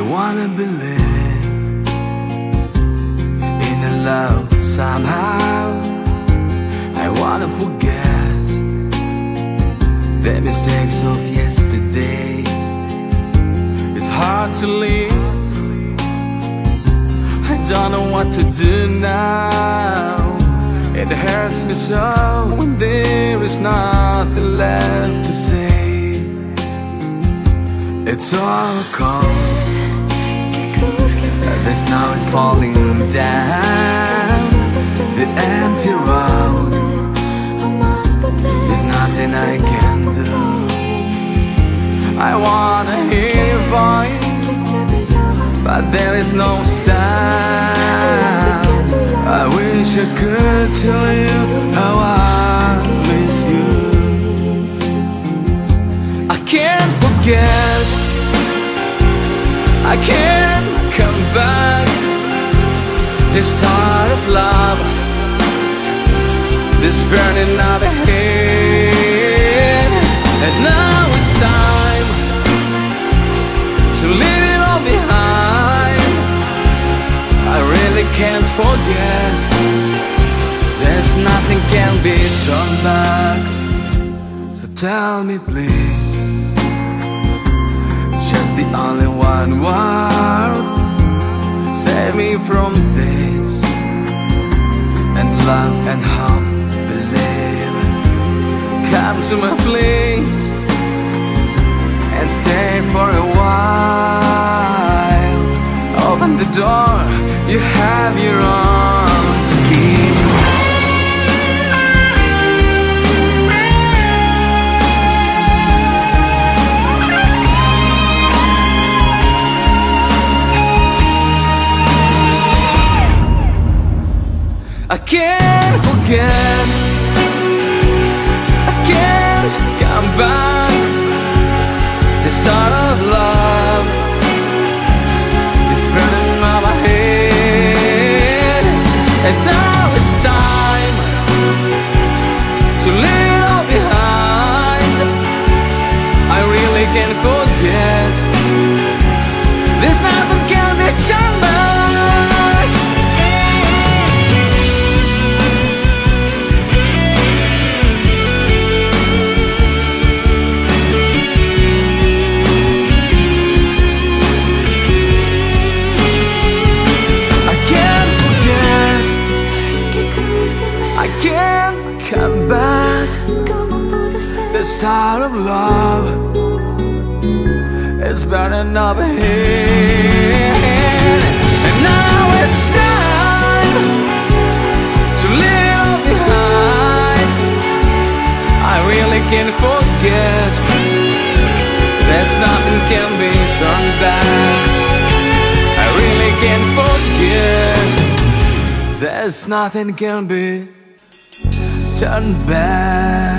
wanna believe in a love somehow. I wanna forget the mistakes of yesterday. It's hard to live. I don't know what to do now. It hurts me so when there is nothing left to say. It's all gone. The snow is falling down. The empty road. There's nothing I can do. I wanna hear your voice, but there is no sound. I wish I could tell you how I miss you. I can't forget. I can't This tide of love, this burning of a head, and now it's time to leave it all behind. I really can't forget. There's nothing can be turned back. So tell me, please, just the only one word. Save me from this and hope, believe. Come to my place and stay for a while. Open the door, you have your own I can't forget. I can't come back. The start of love is burning on my head, and now it's time to leave all behind. I really can't forget. Start of love is burning up here. And now it's time to leave behind. I really can't forget. There's nothing can be turned back. I really can't forget. There's nothing can be turned back.